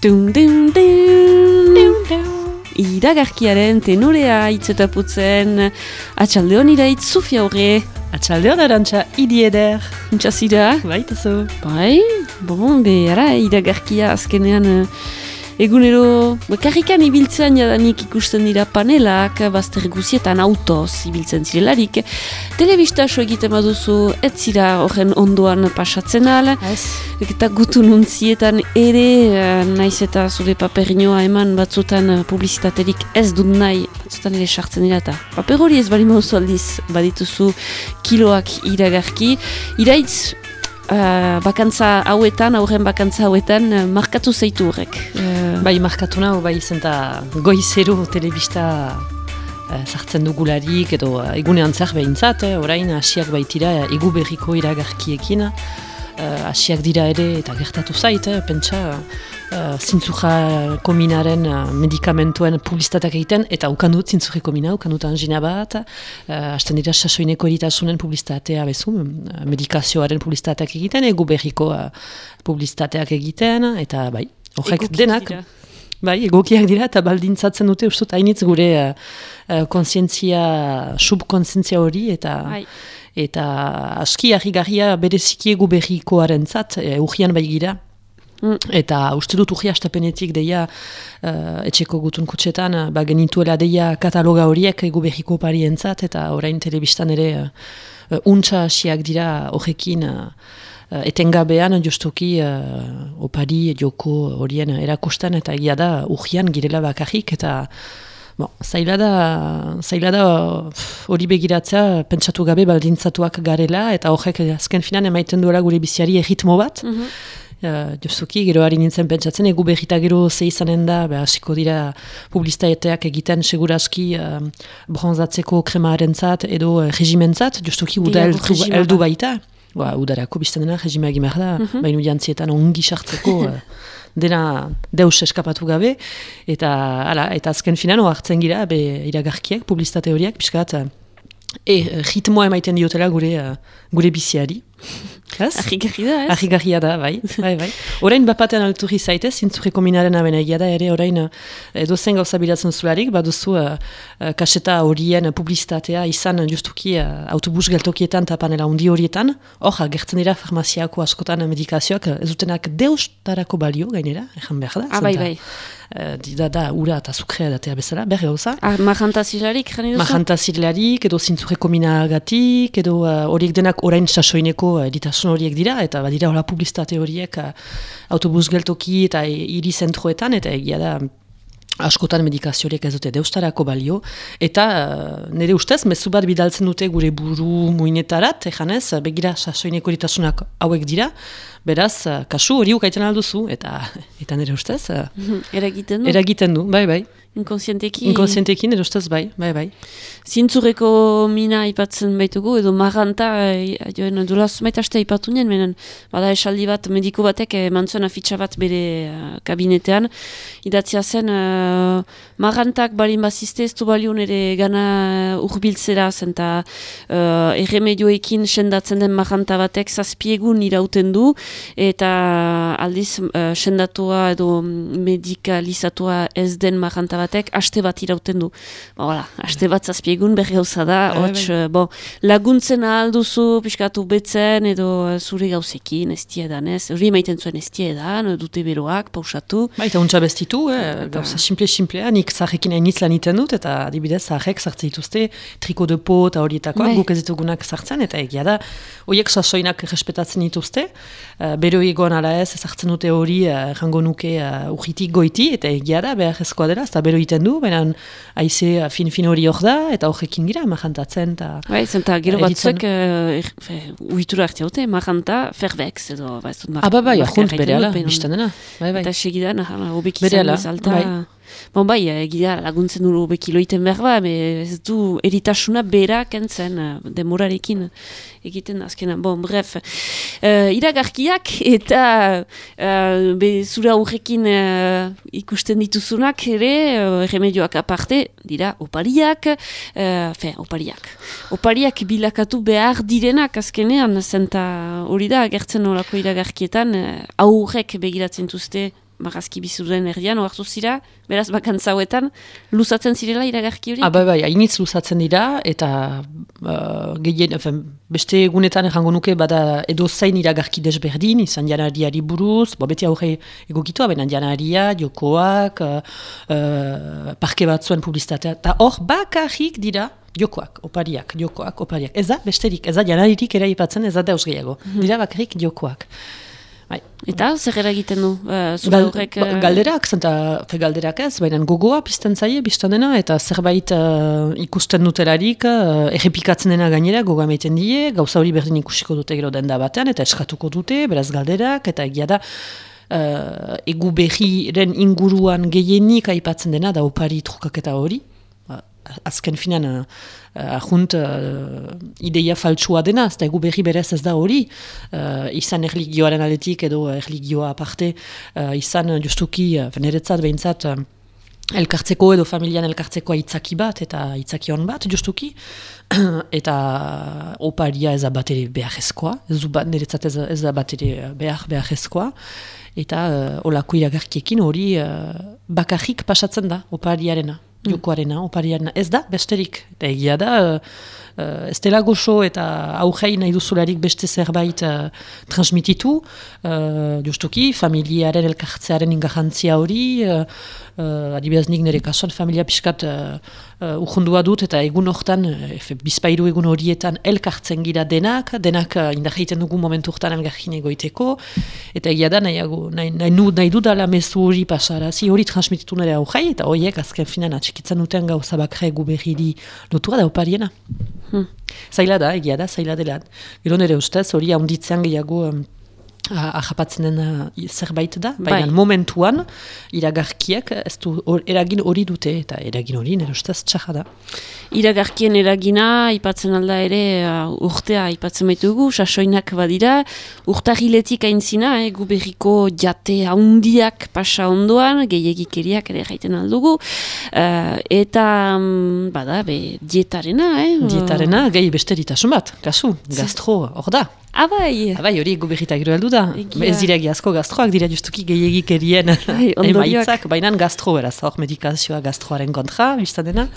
Dun, dun, dun. Iragarkiaren tenorea itzetaputzen, atxalde hon iraitz Sofia horre. Atxalde hon arantxa, idi eder. Untxazira? Bai, bon, be, ara, iragarkia azkenean eh, Egunero, karrikan ibiltzen jadanik ikusten dira panelak, bazter guzietan autoz ibiltzen zirelarik. Telebista egiten baduzu, ez zira horren ondoan pasatzen ala. Eta gutu nuntzietan ere, eh, naiz eta zure paperinoa eman batzutan eh, publizitaterik ez dut nahi, batzutan ere sartzen dira eta paper hori ez bali aldiz, badituzu kiloak iragarki. Iraitz, Uh, bakantza hauetan, aurren bakantza hauetan, uh, markatu zaitu horrek. Uh... Bai, markatu nahu, bai izan eta goizero telebista uh, sartzen dugularik, edo uh, egunean zer behintzat, eh, orain asiak baitira egu berriko iragarkiekin, uh, asiak dira ere eta gertatu zait, eh, pentsa, uh, zintzuja kominaren uh, medikamentuen publizitateak egiten, eta ukandut zintzuja komina, ukandut angina bat, uh, hasten dira sasoineko eritasunen publizitatea bezu, medikazioaren publizitateak egiten, egu berriko uh, publizitateak egiten, eta bai, horrek denak. Bai, egokiak dira eta baldintzatzen dute ustut hainitz gure uh, konsientzia, subkonsientzia hori eta bai. eta aski harri bereziki egu berrikoaren zat, uh, urgian bai gira. Eta uste dut urri astapenetik deia uh, etxeko gutun kutsetan uh, ba, genituela deia kataloga horiek egu behiko parientzat eta orain telebistan ere uh, uh, untsa asiak dira horrekin uh, etengabean justuki uh, opari joko horien erakustan eta egia da urrian girela bakarrik eta Bon, zaila da, zaila da hori begiratzea pentsatu gabe baldintzatuak garela eta horrek azken finan emaiten duela gure biziari erritmo bat. Mhm. Uh, Justuki, gero harin nintzen pentsatzen, egu behita gero ze izanen da, beha, hasiko dira publiztaeteak egiten seguraski uh, bronzatzeko kremaaren zat edo uh, regimentzat, justuki, uda eldu baita. Ba, udarako bizten dena, regimea egin da, mm -hmm. baina jantzietan ongi sartzeko uh, dena deus eskapatu gabe, eta, ala, eta azken finan, hartzen gira, be, iragarkiak, publiztate horiak, piskat, uh, e, ritmoa emaiten diotela gure, uh, gure biziari. Arrigarri da, ez? Arrigarri da, bai. bai, bai. Orain bapatean alturri zaitez, zintzurreko minaren abena egia da, ere orain edo zen gauza bilatzen zularik, baduzu uh, uh, kaseta horien publizitatea izan justuki uh, autobus geltokietan eta panela undi horietan, hor, gertzen dira farmaziako askotan medikazioak, ez dutenak deus tarako balio, gainera, ezan behar da. Ah, bai, bai. Uh, da, da, ura eta zukrea datea bezala, berri gauza. Ah, majantazilarik, jani duzu? Majantazilarik, edo zintzurreko minagatik, edo horiek denak orain sasoineko uh, eritasun horiek dira, eta badira hola publizitate horiek autobus geltoki eta hiri zentroetan, eta egia da askotan medikazioriek ez dute deustarako balio, eta uh, nire ustez, mezu bat bidaltzen dute gure buru muinetarat, ejanez, begira sasoineko eritasunak hauek dira, beraz, uh, kasu hori ukaiten alduzu, eta eta nire ustez... Uh, eragiten du? Eragiten du, bai, bai. Inkonsientekin? Inkonsientekin, edo ustez, bai, bai, bai. Zintzureko mina aipatzen baitugu, edo marranta, eh, joen, dula zumait aste aipatu nien, menen, bada esaldi bat, mediko batek, eh, mantzuen afitxa bat bere uh, kabinetean, idatzia zen, uh, marrantak balin bazizte, ez du balion ere gana urbiltzera, zenta uh, erremedioekin sendatzen den marranta batek, zazpiegun irauten du, eta aldiz, uh, sendatua edo medikalizatua ez den marranta batek aste bat irauten du. Ba, voilà, aste bat zazpiegun berri gauza da, bai, bai, bai. Eh, bo, laguntzen alduzu, piskatu betzen, edo eh, zure gauzekin, ez edan, ez? Hori maiten zuen ez edan, dute beroak, pausatu. Ba, eta untsa bestitu, eh? gauza simple-simplea, nik zahekin hainitz lan iten dut, eta adibidez zahek zartzen dituzte, triko de po eta horietakoak, guk ez ditugunak zartzen, eta egia da, horiek sasoinak respetatzen dituzte, uh, bero egon ala ez, zartzen dute hori, uh, rango nuke uh, urritik goiti, eta egia da, behar ezkoa dela, eta bero iten du, baina haize fin-fin hori hor da, eta horrekin gira, majantatzen. Bai, zenta, gero batzuek, uh, uitura arte haute, majanta, ferbex, edo, ba, ez dut, ah, bai, bai, junt, bere ala, biztan dena. Bai, bai. Eta segidan, obekizan, alta. Bai. Bon, bai, egia laguntzen du bekiloiten behar ba, ez du eritasuna bera kentzen uh, demorarekin egiten azkena. Bon, bref, uh, iragarkiak eta uh, be, zura horrekin uh, ikusten dituzunak ere, uh, remedioak aparte, dira, opariak, uh, fe, opariak. Opariak bilakatu behar direnak azkenean, zenta hori da, gertzen horako iragarkietan, uh, aurrek begiratzen duzte magazki bizuden erdian, oartu zira, beraz bakantzauetan, luzatzen zirela iragarki hori? Ah, bai, hainitz luzatzen dira, eta uh, gehien, efen, beste egunetan errango nuke, bada edo zain iragarki desberdin, izan janariari buruz, bo beti aurre egokitua, baina janaria, jokoak, uh, uh, parke batzuen publizitatea, eta hor bakarrik dira, jokoak, opariak, jokoak, opariak. Ez da, besterik, ez da, janaririk ere ipatzen, ez da deus gehiago. Mm -hmm. Dira bakarrik jokoak. Bai. Eta zer egiten du? Uh, Gal, horrek, uh... Galderak, zenta, galderak ez, baina gogoa pizten zaie, biztan dena, eta zerbait uh, ikusten dutelarik, uh, errepikatzen dena gainera, gogoa meiten die, gauza hori berdin ikusiko dute gero denda batean, eta eskatuko dute, beraz galderak, eta egia da, uh, egu berriren inguruan gehienik aipatzen dena, da opari trukaketa hori, azken finan uh, ahunt uh, ideia faltsua dena, ez da egu berri berez ez da hori, uh, izan erligioaren aletik edo erligioa aparte, uh, izan justuki, uh, veneretzat behintzat, uh, elkartzeko edo familian elkartzeko aitzaki bat eta aitzaki hon bat, justuki, eta oparia ez da bat ere behar ezkoa, ez du bat niretzat ez, ez da bat ere behar behar ezkoa, eta uh, olako iragarkiekin hori uh, bakarrik pasatzen da opariarena. Mm. jokoarena, opariarena. Ez da, besterik. Eta egia da, uh, ez dela goxo eta aurrei nahi duzularik beste zerbait uh, transmititu, uh, justuki, familiaren elkartzearen ingarantzia hori, uh, uh, adibidez nik nire kasuan familia pixkat uh, uh, dut eta egun hortan, uh, bizpairu egun horietan elkartzen gira denak, denak uh, indaheiten dugu momentu hortan elgarkin egoiteko, eta egia da nahi, nahi, nahi, nahi dudala mezu hori pasarazi hori transmititu nire aurrei, eta horiek azken finan atxikitzen duten gauza bakre gu berri lotura da opariena. Hmm. Zaila da, egia da, zaila dela. Gero nire ustez, hori haunditzean gehiago um, ahapatzen den zerbait da, baina bai. momentuan iragarkiek ez du or, eragin hori dute eta eragin hori nire ustez txaja da. Iragarkien eragina, ipatzen alda ere uh, urtea ipatzen baitugu, sasoinak badira, urtahiletik aintzina, eh, guberriko jate haundiak pasa ondoan, gehiagikeriak ere jaiten aldugu, uh, eta um, bada, be, dietarena, eh? Dietarena, gehi besteritasun bat, kasu, gastro, hor da. Abai! Abai, hori gubirita gero heldu da. Ez dira asko gastroak, dira justuki gehiagik erien emaitzak, baina gastro, beraz, hor medikazioa gastroaren kontra, biztan dena.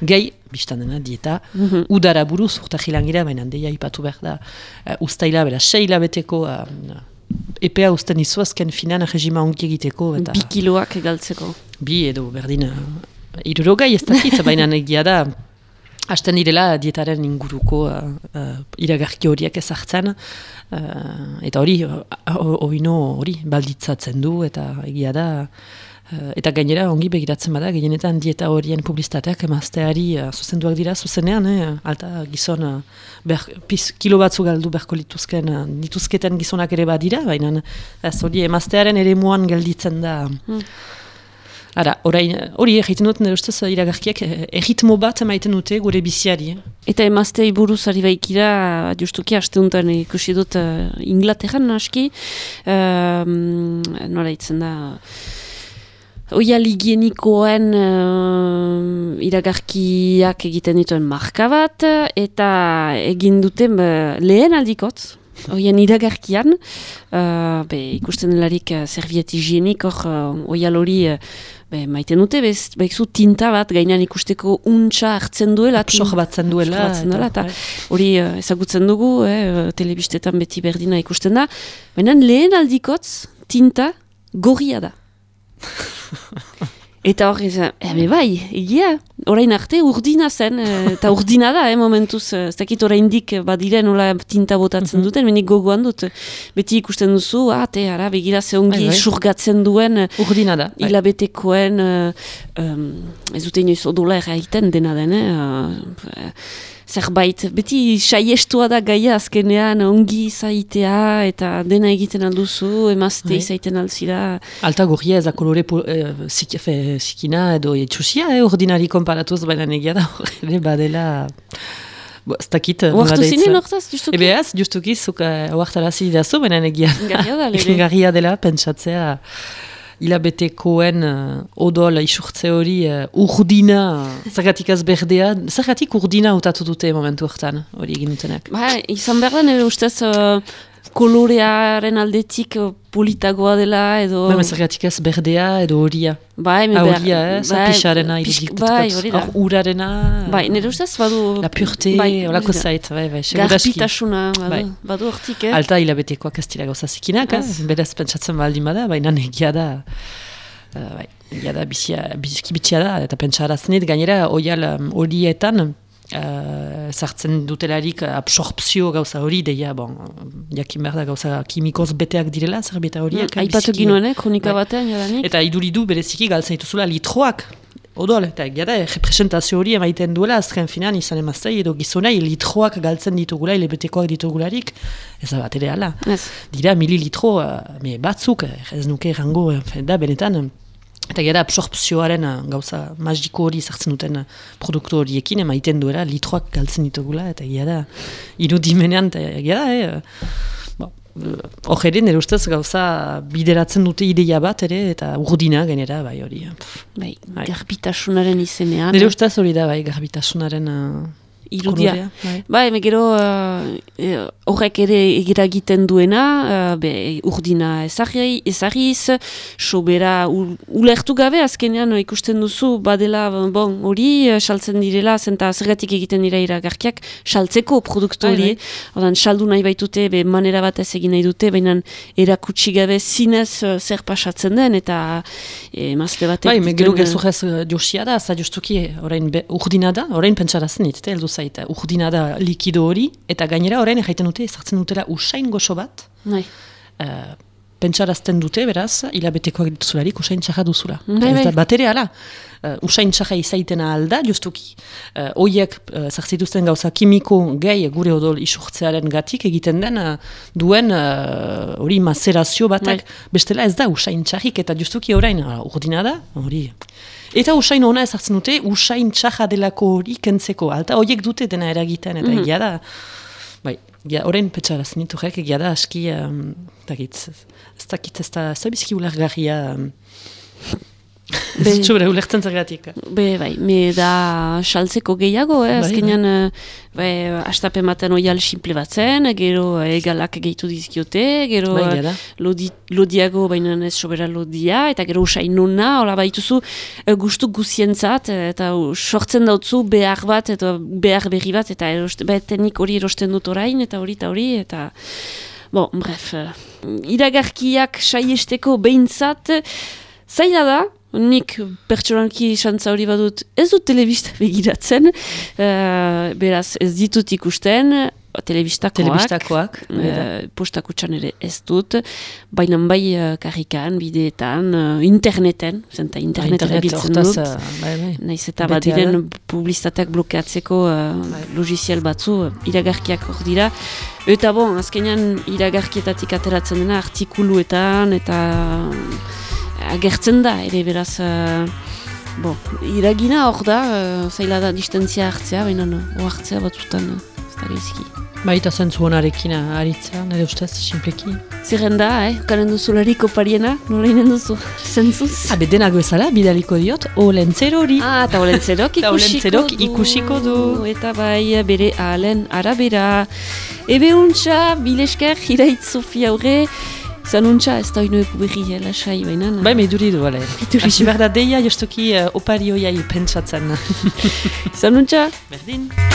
Gehi, biztan dena, dieta, mm -hmm. udara buruz, urta jilangira, baina deia ipatu behar da, uh, ustaila, beraz, seila beteko, uh, epea usten izu azken finan regima ongi egiteko. Eta, bi kiloak egaltzeko. Bi edo, berdin, uh, irurogai ez dakit, baina egia da, Hasten direla dietaren inguruko uh, uh, iragarki horiek ezartzen, uh, eta hori, oino hori balditzatzen du, eta egia da, uh, eta gainera ongi begiratzen bada, gehienetan dieta horien publizitateak emazteari uh, zuzenduak dira zuzenean, eh? alta gizon, uh, piz, kilo batzu galdu berko lituzken, uh, lituzketen gizonak ere badira, baina ez hori emaztearen ere muan gelditzen da. Hmm. Ara, orain, hori egiten dut, ustez, iragarkiak, eh, erritmo bat maiten dute gure biziari. Eh? Eta emaztei buruz ari baikira, justuki, haste untan ikusi dut uh, Inglaterran, aski, uh, nora itzen da, Oia ligienikoen uh, iragarkiak egiten dituen marka bat, eta egin duten lehen aldikot, Oian iragarkian, uh, be, ikusten delarik uh, serviet higienik, hor, uh, oia lori, uh, maiten dute, bez, zu tinta bat, gainean ikusteko untxa hartzen duela. Psox batzen duela. duela, eta bai. hori uh, ezagutzen dugu, eh, telebistetan beti berdina ikusten da. Baina lehen aldikotz, tinta gorria da. Eta hori, ebe bai, egia, orain arte urdina zen, eh, eta urdina da, eh, momentuz, eh, ez dakit orain dik badiren nola tinta botatzen mhm. duten, menik gogoan dut, beti ikusten duzu, ah, te, ara, begira ze ongi bai, bai. surgatzen duen, urdina da, bai. hilabetekoen, um, ez dute inoiz odola erraiten dena den, eh, zerbait, beti saiestua da gaia azkenean ongi zaitea eta dena egiten alduzu, emazte bai. izaiten alzira. Alta gorria ez da kolore eh, zikina edo etxusia, eh, ordinari komparatuz baina negia da, ere badela... Bo, ez dakit... Oartu zinen ortaz, justuki? Ebe ez, justuki, zuk oartarazi uh, dazu, baina negia. Garria dela, pentsatzea hilabetekoen uh, odol isurtze hori uh, urdina, zergatik az berdea, zergatik urdina utatu dute momentu hortan hori egin dutenak? Ba, izan behar ustez, uh, kolorearen aldetik politagoa dela edo... Bai, zergatik ez berdea edo horia. Bai, me behar... Horia, eh? Bai, pixarena bai, hori da. urarena... Bai, nire ustez badu... La purte, bai, holako zait, bai, bai. Garpitasuna, badu, bai. badu hortik, eh? Alta hilabetekoak ez dira gauza zikinak, eh? Berez pentsatzen baldin bada, baina negia da... Uh, bai, negia da bizia, bizki bitxia da, eta pentsaraznet gainera oial horietan... Uh, sartzen dutelarik absorpzio gauza hori, deia, bon, jakin behar da gauza kimikoz beteak direla, zerbeta horiek. Mm, Aipatu ginoen, eh, kronika bai. batean, jadanik. Eta iduridu bereziki galtzen dituzula litroak, odol, eta gara, representazio hori emaiten duela, azken finan, izan emaztei, edo gizonai, litroak galtzen ditugula, ilebetekoak ditugularik, ez da bat ere ala. Dira, mililitro, uh, batzuk, ez nuke errango, da, benetan, Eta gara absorpzioaren uh, gauza magiko hori zartzen duten uh, produktu horiekin, emaiten duela litroak galtzen ditugula, eta gara irudimenean, eta gara, eh, Ojerin, uh, ustez gauza bideratzen dute ideia bat ere, eta urdina genera, bai hori. Bai, bai, garbitasunaren izenean. Nire ustez hori da, bai, garbitasunaren irudia. Bai, bai gero uh, horrek ere egiragiten duena, uh, be, urdina ezagiz, sobera ulertu gabe, azkenean ikusten duzu, badela, bon, hori, saltzen direla, zenta zergatik egiten dira iragarkiak, saltzeko produktu bai, hori, bai, bai. saldu nahi baitute, be, manera bat ez egin nahi dute, baina erakutsi gabe zinez uh, zer pasatzen den, eta e, mazte batek... Bai, gero gezurrez josia da, za justuki, orain urdina da, orain pentsarazen, eta heldu zait, urdina da likido hori, eta gainera orain jaiten dute, ezartzen dutela usain goxo bat. Uh, pentsarazten dute, beraz, hilabetekoak dituzularik usain txaja duzula. Bai, bai. Bat ere, ala, uh, usain txaja izaitena alda, justuki. Uh, oiek, uh, zartzituzten gauza kimiko gehi gure odol isurtzearen gatik egiten den, duen hori uh, mazerazio batak, bai. bestela ez da usain txajik, eta justuki orain, uh, urdina da, hori... Eta usain hona ezartzen dute, usain txaja delako hori kentzeko. Alta horiek dute dena eragiten, eta mm -hmm. da, bai, ja, orain petxaraz nitu rek, egia da, aski, um, dakit, ez dakit, ez da, ez da bizki ulargarria, um, Zure, ulertzen zergatik. Be, bai, me da saltzeko gehiago, eh? Bai, azkenean, bai. bai, astapen maten oial simple batzen, gero egalak gehitu dizkiote, gero bai, lodi, lodiago baina ez sobera lodia, eta gero usain nuna, hola baituzu gustu guzientzat, eta sortzen dautzu behar bat, eta behar berri bat, eta eroste, betenik hori erosten dut orain, eta hori, eta hori, eta... Bon, bref, iragarkiak saiesteko behintzat, zaila da, Nik pertsoranki xantza hori badut ez dut telebista begiratzen, uh, beraz ez ditut ikusten, telebistakoak, telebistakoak uh, postakutsan ere ez dut, baina bai uh, karrikan, bideetan, uh, interneten, zenta internet erabiltzen dut, bai, bai. nahiz eta badiren publizitateak blokeatzeko uh, logizial batzu, iragarkiak hor dira, eta bon, azkenean iragarkietatik ateratzen dena artikuluetan, eta agertzen da, ere beraz, uh, bo, iragina hor da, uh, zaila da distentzia hartzea, baina no, hartzea batzutan, uh, ez da gehizki. Baita zentzu honarekin aritza, nire ustez, simpleki. Ziren da, eh? Karen duzu pariena, nola inen duzu, zentzuz? Habe denak bezala, bidaliko diot, olentzero hori. Ah, eta olentzerok ikusiko, ikusiko du. Eta bai, bere alen arabera. Ebe untxa, bilesker, iraitz Sofia aurre, Zanuntza ez da ino epu berri lasai baina. Bai, me duri du, ale. Asi behar da deia, jostoki uh, opari pentsatzen. Zanuntza? Berdin.